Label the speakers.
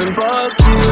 Speaker 1: and fuck you.